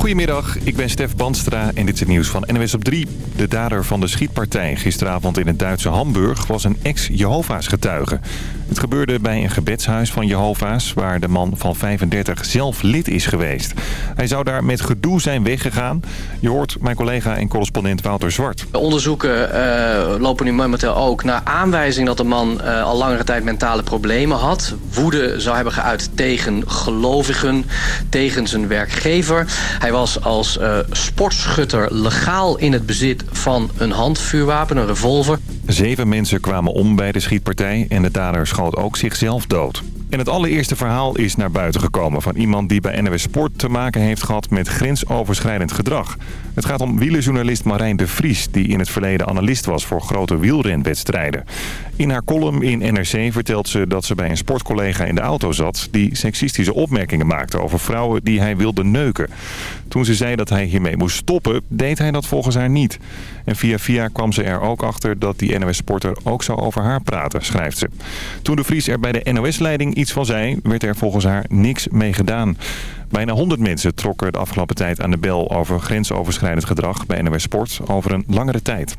Goedemiddag, ik ben Stef Banstra en dit is het nieuws van NWS op 3. De dader van de schietpartij gisteravond in het Duitse Hamburg was een ex-Jehovah's getuige. Het gebeurde bij een gebedshuis van Jehovah's waar de man van 35 zelf lid is geweest. Hij zou daar met gedoe zijn weggegaan. Je hoort mijn collega en correspondent Wouter Zwart. De onderzoeken uh, lopen nu momenteel ook naar aanwijzing dat de man uh, al langere tijd mentale problemen had. Woede zou hebben geuit tegen gelovigen, tegen zijn werkgever. Hij was als uh, sportschutter legaal in het bezit van een handvuurwapen, een revolver. Zeven mensen kwamen om bij de schietpartij en de dader ook zichzelf dood. En het allereerste verhaal is naar buiten gekomen van iemand die bij NWS Sport te maken heeft gehad met grensoverschrijdend gedrag. Het gaat om wielerjournalist Marijn de Vries, die in het verleden analist was voor grote wielrenwedstrijden. In haar column in NRC vertelt ze dat ze bij een sportcollega in de auto zat... die seksistische opmerkingen maakte over vrouwen die hij wilde neuken. Toen ze zei dat hij hiermee moest stoppen, deed hij dat volgens haar niet. En via via kwam ze er ook achter dat die NOS-sporter ook zou over haar praten, schrijft ze. Toen de Vries er bij de NOS-leiding iets van zei, werd er volgens haar niks mee gedaan. Bijna 100 mensen trokken de afgelopen tijd aan de bel over grensoverschrijdend gedrag bij NOS Sport over een langere tijd.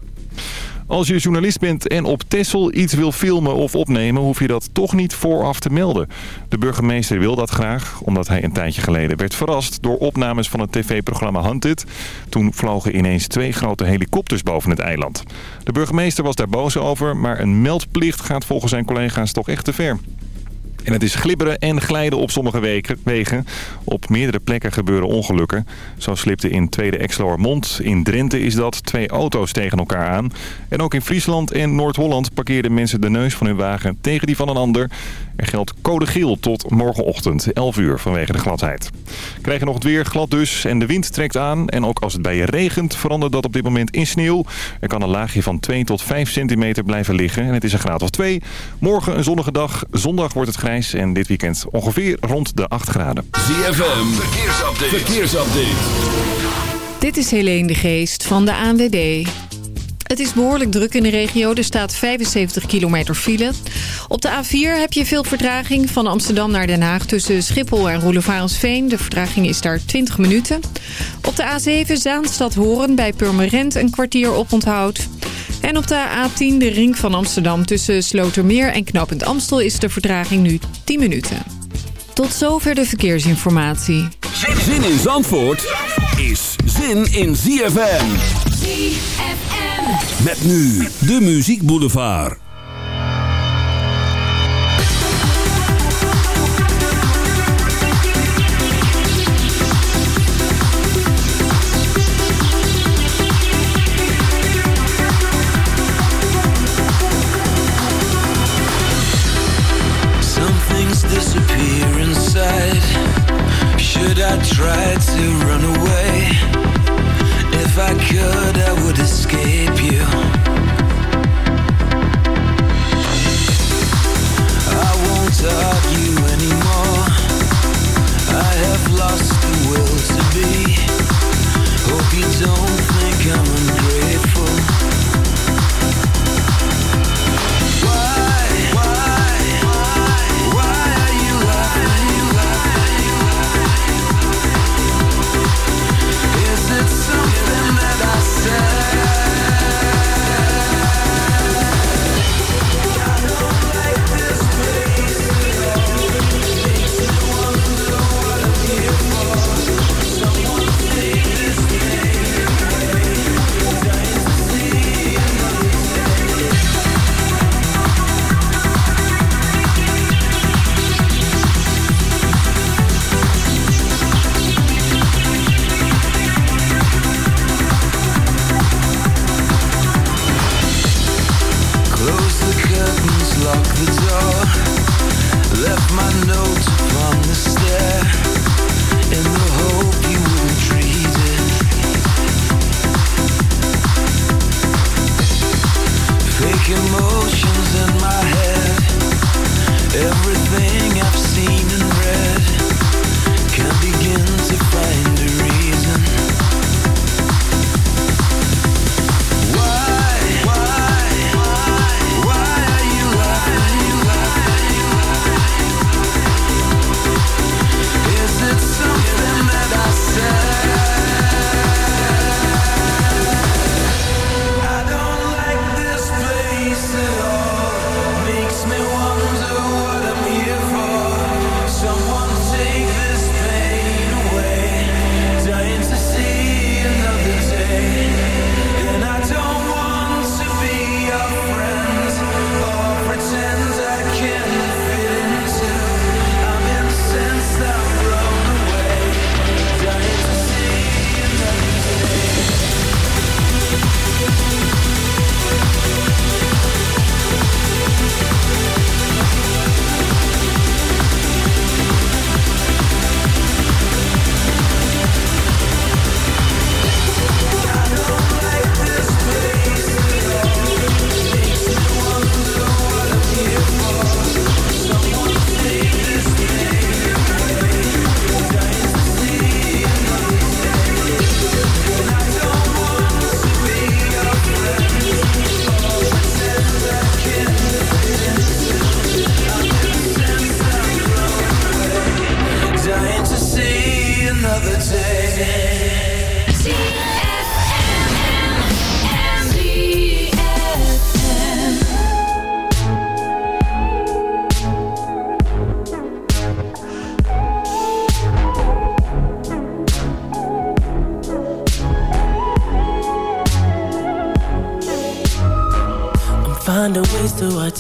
Als je journalist bent en op Tessel iets wil filmen of opnemen... hoef je dat toch niet vooraf te melden. De burgemeester wil dat graag, omdat hij een tijdje geleden werd verrast... door opnames van het tv-programma Hunted. Toen vlogen ineens twee grote helikopters boven het eiland. De burgemeester was daar boos over, maar een meldplicht gaat volgens zijn collega's toch echt te ver. En het is glibberen en glijden op sommige wegen. Op meerdere plekken gebeuren ongelukken. Zo slipte in Tweede Exloermond. In Drenthe is dat twee auto's tegen elkaar aan. En ook in Friesland en Noord-Holland parkeerden mensen de neus van hun wagen tegen die van een ander. Er geldt code geel tot morgenochtend, 11 uur, vanwege de gladheid. Krijg je nog het weer, glad dus, en de wind trekt aan. En ook als het bij je regent, verandert dat op dit moment in sneeuw. Er kan een laagje van 2 tot 5 centimeter blijven liggen en het is een graad of 2. Morgen een zonnige dag, zondag wordt het grijs en dit weekend ongeveer rond de 8 graden. ZFM, verkeersupdate. verkeersupdate. Dit is Helene de Geest van de ANWB. Het is behoorlijk druk in de regio. Er staat 75 kilometer file. Op de A4 heb je veel vertraging van Amsterdam naar Den Haag... tussen Schiphol en Roelevarensveen. De vertraging is daar 20 minuten. Op de A7 Zaanstad-Horen bij Purmerend een kwartier oponthoud. En op de A10 de ring van Amsterdam tussen Slotermeer en Knopend Amstel... is de vertraging nu 10 minuten. Tot zover de verkeersinformatie. Zin in Zandvoort is zin in ZFM. ZFM. Met nu de Muziek Boulevard. Should I try to run away? Don't think I'm ungrateful.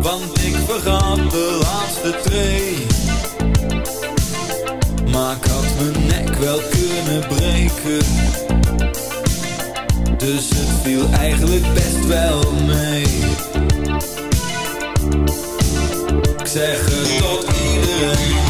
Want ik vergat de laatste twee. Maar ik had mijn nek wel kunnen breken. Dus het viel eigenlijk best wel mee. Ik zeg het tot iedereen.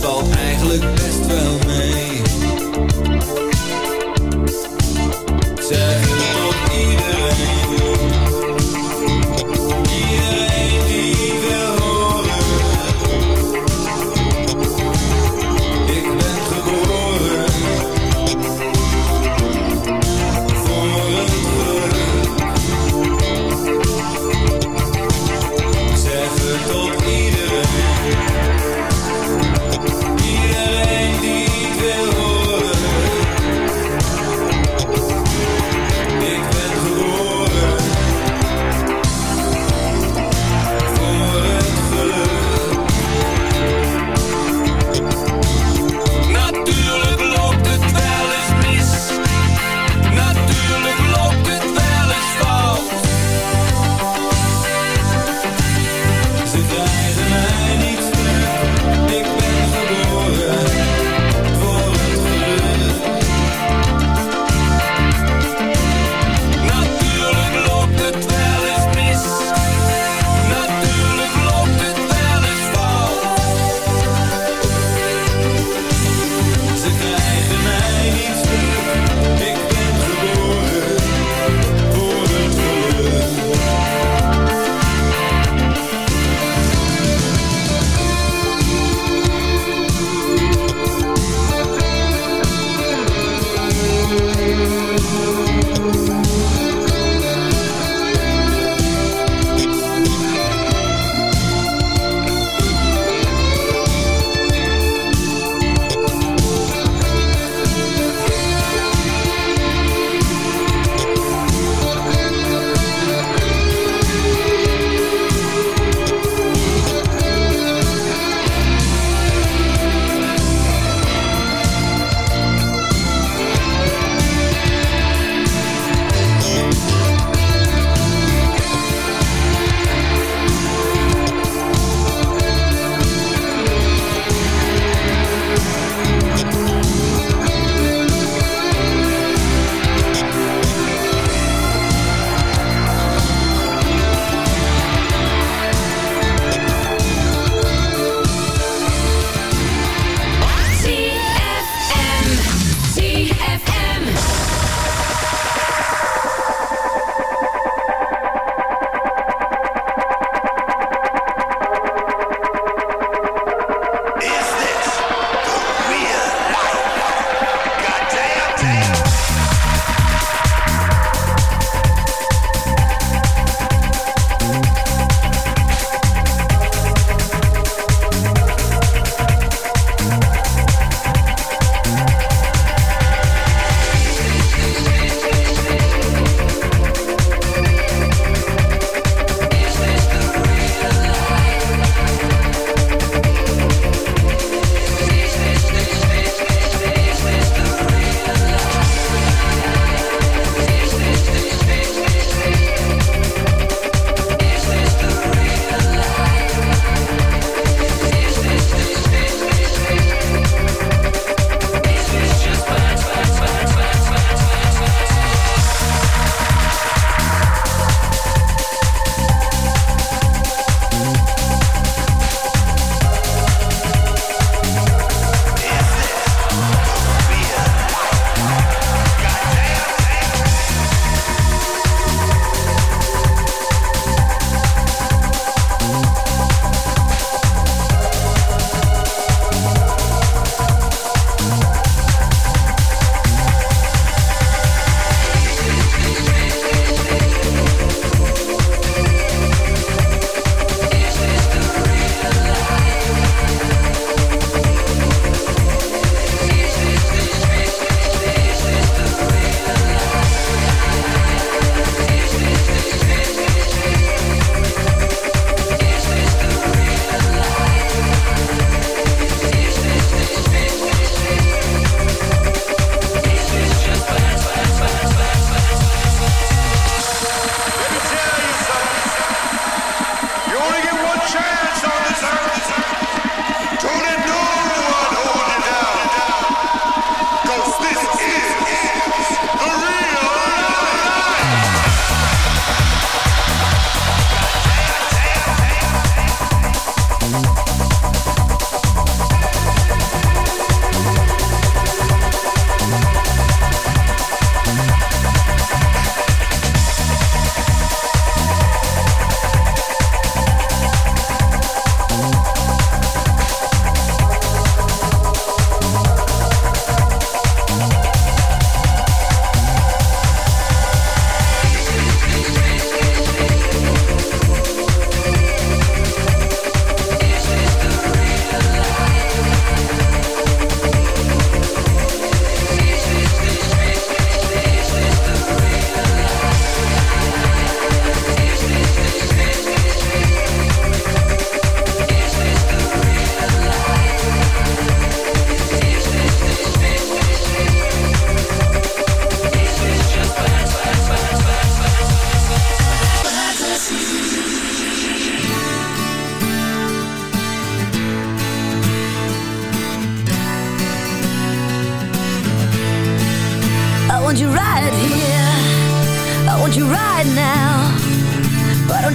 valt eigenlijk best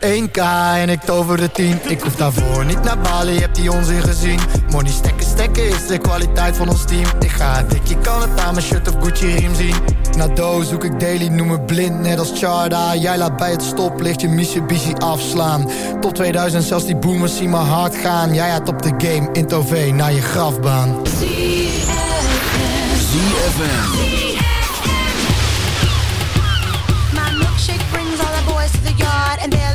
1k en ik tover de 10 Ik hoef daarvoor niet naar Bali, heb die onzin gezien. Money stekken, stekken is de kwaliteit van ons team. Ik ga dik, je kan het aan mijn shirt of Gucci riem zien. Na doos zoek ik daily, noem me blind, net als Charda. Jij laat bij het stoplicht je Mitsubishi afslaan. Top 2000, zelfs die boomers zien me hard gaan. Jij had op de game, in Tove, naar je grafbaan. ZFM boys to the yard and they're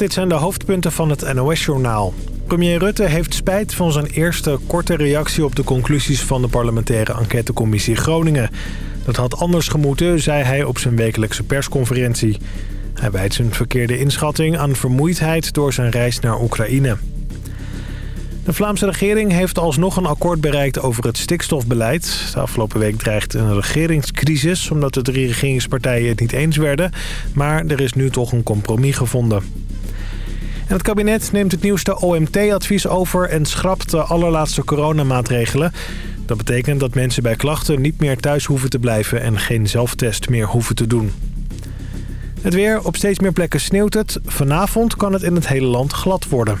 dit zijn de hoofdpunten van het NOS-journaal. Premier Rutte heeft spijt van zijn eerste korte reactie op de conclusies van de parlementaire enquêtecommissie Groningen. Dat had anders gemoeten, zei hij op zijn wekelijkse persconferentie. Hij wijt zijn verkeerde inschatting aan vermoeidheid door zijn reis naar Oekraïne. De Vlaamse regering heeft alsnog een akkoord bereikt over het stikstofbeleid. De afgelopen week dreigt een regeringscrisis... omdat de drie regeringspartijen het niet eens werden. Maar er is nu toch een compromis gevonden. Het kabinet neemt het nieuwste OMT-advies over... en schrapt de allerlaatste coronamaatregelen. Dat betekent dat mensen bij klachten niet meer thuis hoeven te blijven... en geen zelftest meer hoeven te doen. Het weer. Op steeds meer plekken sneeuwt het. Vanavond kan het in het hele land glad worden.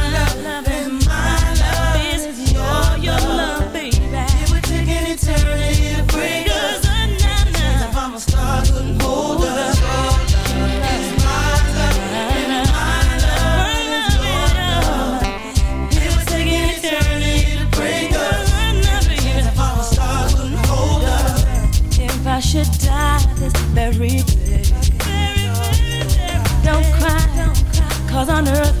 on earth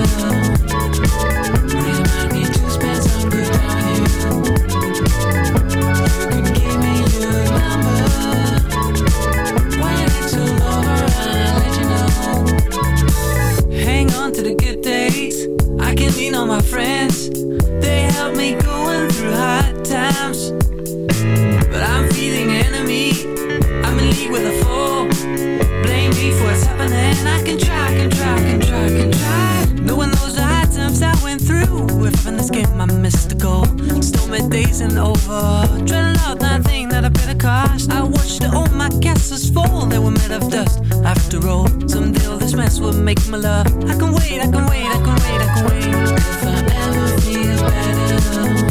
my friends. They help me going through hard times. But I'm feeling enemy. I'm in league with a fool. Blame me for what's happening. I can try, can try, can try, can try. Knows the hard times I went through. If in this game I Stormy days and over. Dreading out that thing that I paid a cost. I watched all my castles fall. They were made of dust. After all, someday all this mess will make my love. I can wait, I can wait, I can wait, I can wait. If I ever feel better.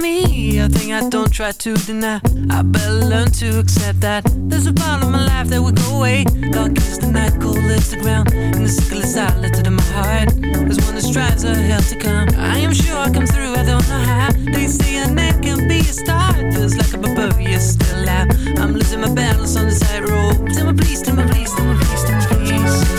me. A thing I don't try to deny. I better learn to accept that. There's a part of my life that will go away. Dark is the night, cold is the ground. And the sickle is silent in my heart. There's one that strives a hell to come. I am sure I'll come through, I don't know how. They say a man can be a star. Feels like a barbarian still alive. I'm losing my balance on the tightrope. Tell me please, tell me please, tell me please, tell me please.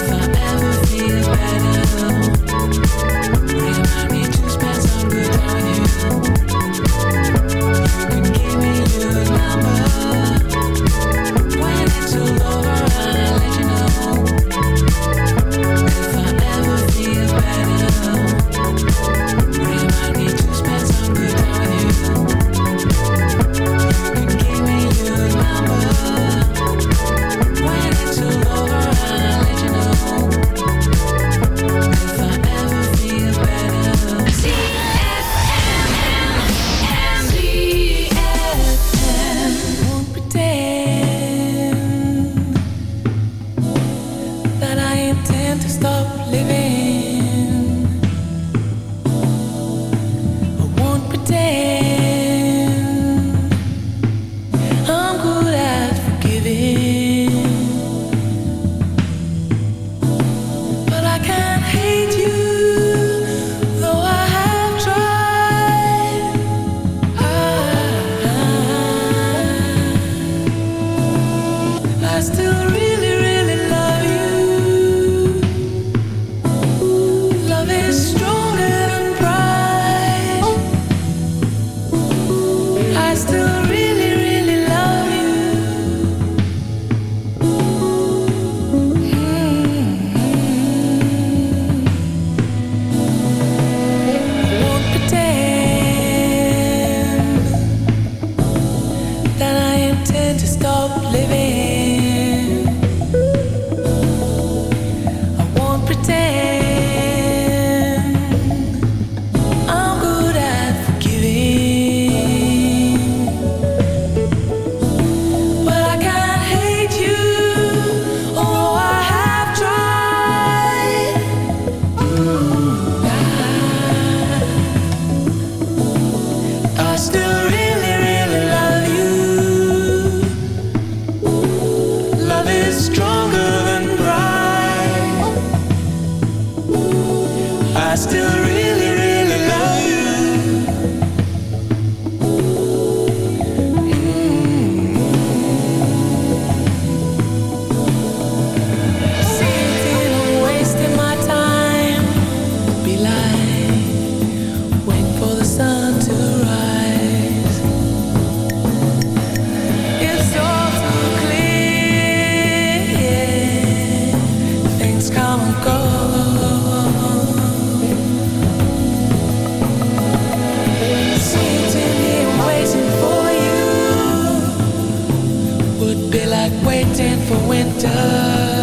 like waiting for winter.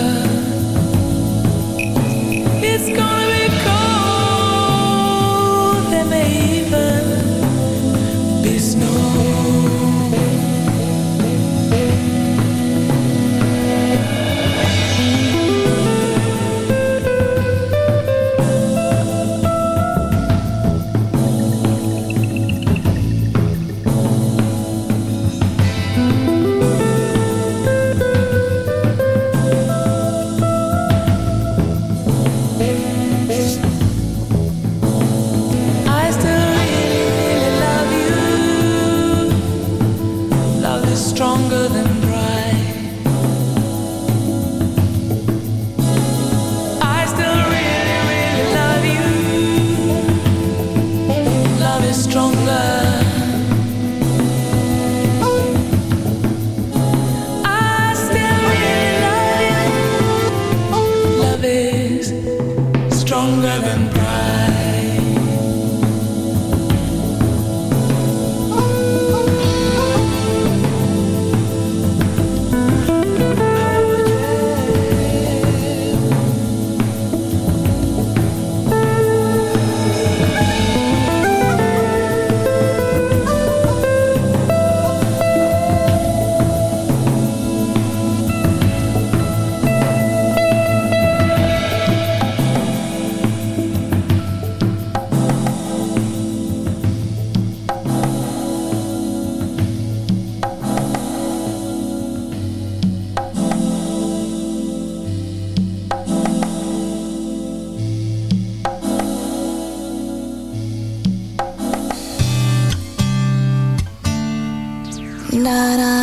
Walking. I'm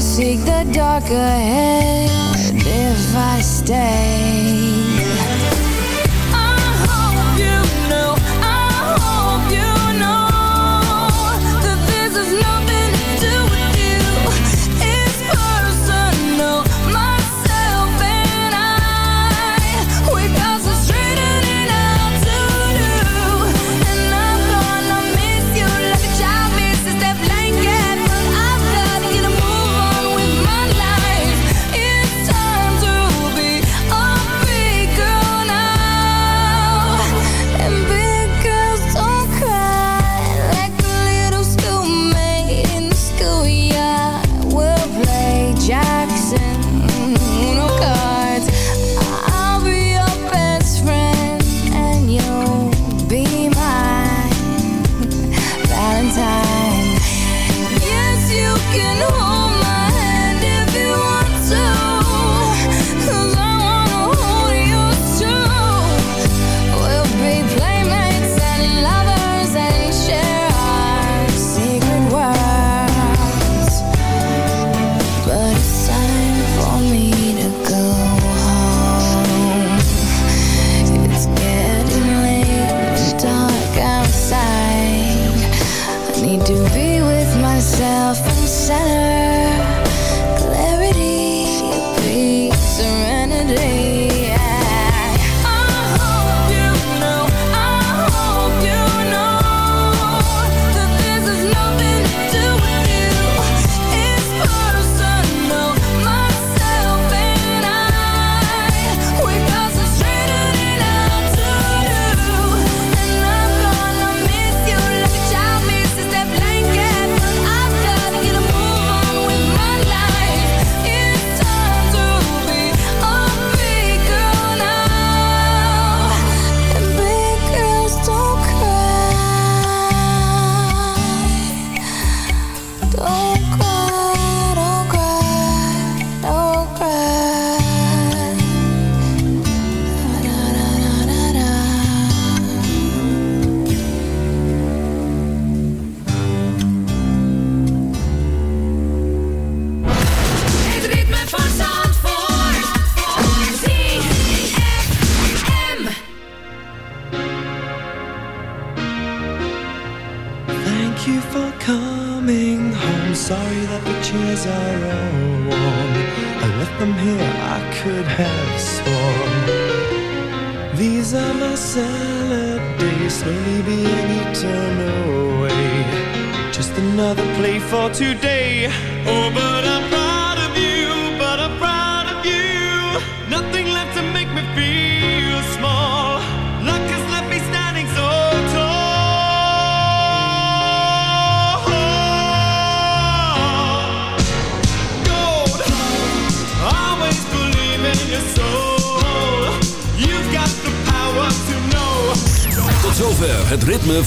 seek the dark ahead if I stay.